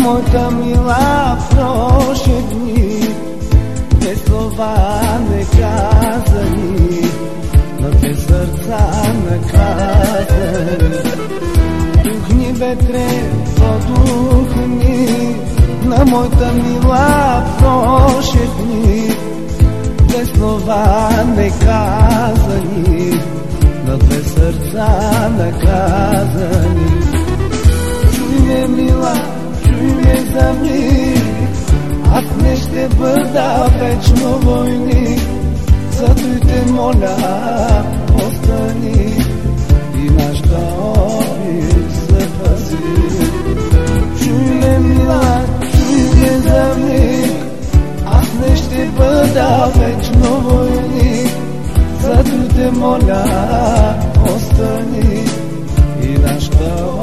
моята мила прошле дни, без слова не казани, на две сърца наказани. Духни ветре, подухни на моята мила прошле дни, без слова не казани, на две сърца наказани. Чуй ме, мила, чуй ме за миг, аз не ще бъда вечно войник, зато те моля, остани и нашата обид запази. Чуй ме, мила, чуй ме за миг, аз не ще бъда вечно войник, зато те моля, остани и нашата обид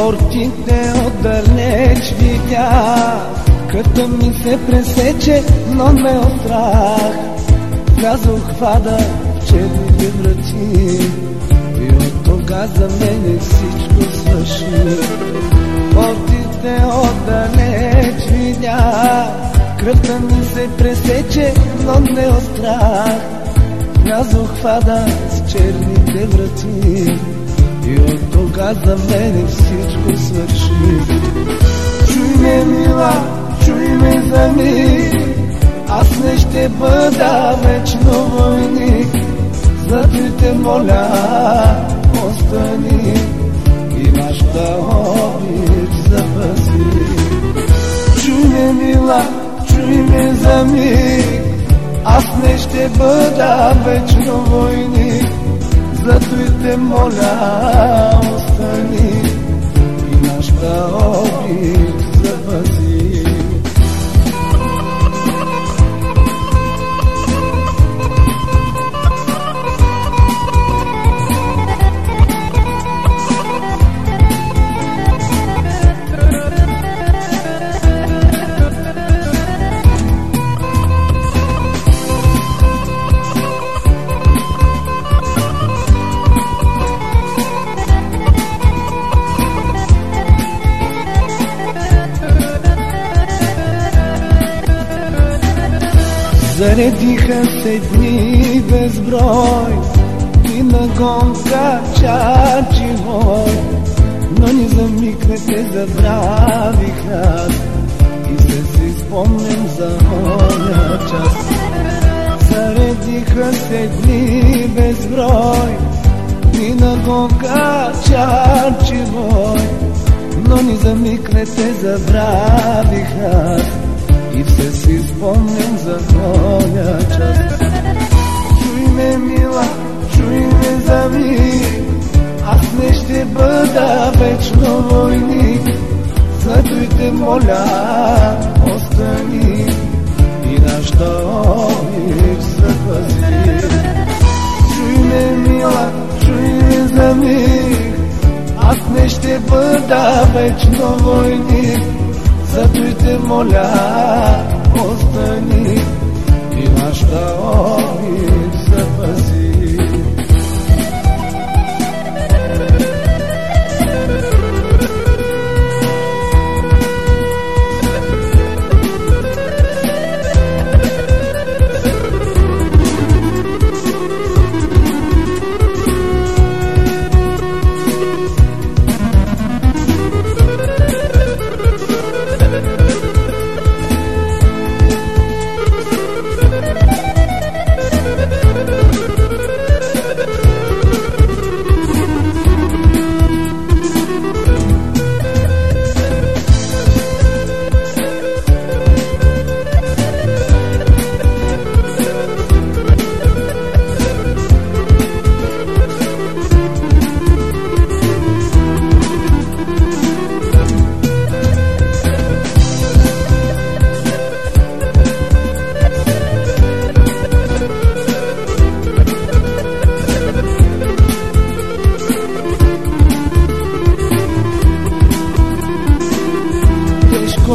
Портите отдалеч видя, като ми се пресече, но ме от страх. Хвада в черните врати и от тога за мене всичко свърши. Портите отдалеч видя, кръвта ми се пресече, но не от страх. Хвада с черните врати и от тога за мене всичко свърши. Чуй ме, мила, чуй ме за миг, аз не ще бъда вечно войник, зато те моля, остани и нашата обид запази. Чуй ме, мила, чуй ме за миг, аз не ще бъда вечно войник, зато и те моля, остани и нашата обид Заредиха се дни безброй и на гонка чачи мой, но ни за миг не те забравих аз и се си спомням за моя час. Заредиха се дни безброй и на гонка чачи мой, но ни за миг не те забравих аз и все си спомням за твоя час. Чуй ме, мила, чуй ме за миг, аз не ще бъда вечно войник, зато и те моля, остани. И нашата обид запази. Чуй ме, мила, чуй ме за миг, аз не ще бъда вечно войник, зато и те моля, остани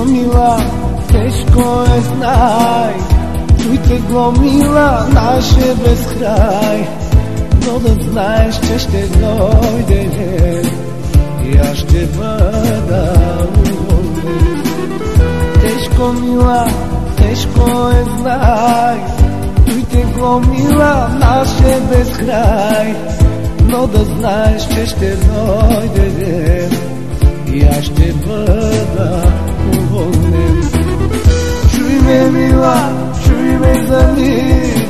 мила, тежко е знай, той тегло мила, наше безкрай, но да знаеш, че ще дойде ден и аз ще бъда уволнен. Тежко мила, тежко е знай, той тегло мила, наше безкрай, но да знаеш, че ще дойде ден мила, чуй ме за миг,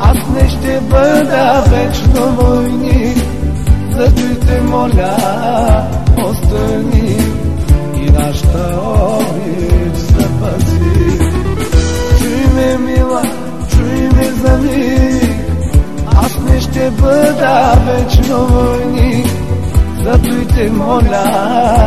аз не ще бъда вечно войник, зато те моля, остани и нашата обич запази. Чуй ме, мила, чуй ме за миг, аз не ще бъда вечно войник, зато те моля,